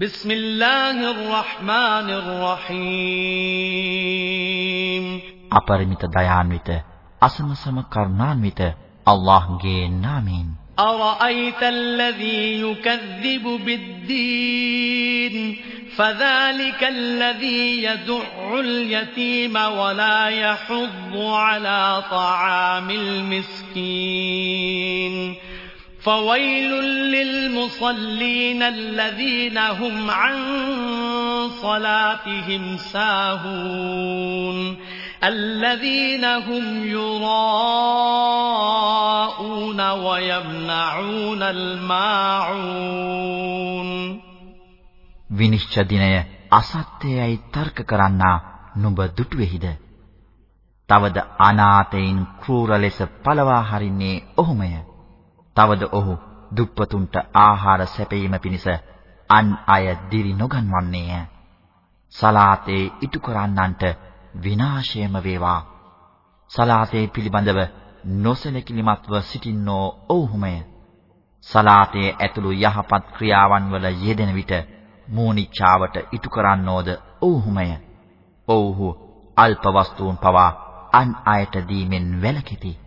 بسم الله الرحمن الرحيم අපරිමිත දයාන්විත අසමසම කරුණාන්විත අල්ලාහ්ගේ නාමයෙන් أرأيت الذي يكذب بالدين فذلك الذي يدع اليتيم ولا يحض على طعام المسكين فويل للمصلين الذين هم عن صلاتهم ساهون الذين هم يراءون ويمنعون الماعون විනිශ්චය දිනය අසත්‍යයයි තර්ක කරන්නා නුඹ දුටුවේහිද? තවද අනාතයින් කෲර ලෙස පළවා හරින්නේ ඔහුමය. තවද ඔහු දුප්පතුන්ට ආහාර සැපයීම පිණිස අන් අය දිරි නොගන්වන්නේය. සලාතේ ඉටු කරන්නන්ට විනාශයම වේවා. සලාතේ පිළිබඳව නොසලකිලිමත්ව සිටින්නෝ ඔව්හුමය. සලාතේ ඇතුළු යහපත් ක්‍රියාවන් වල යෙදෙන විට මූනිච්ඡාවට ඉටු කරන්නෝද ඔව්හුමය. ඔව්හු අල්ප වස්තුන් පවා අන් අයට දීමෙන් වැළකෙති.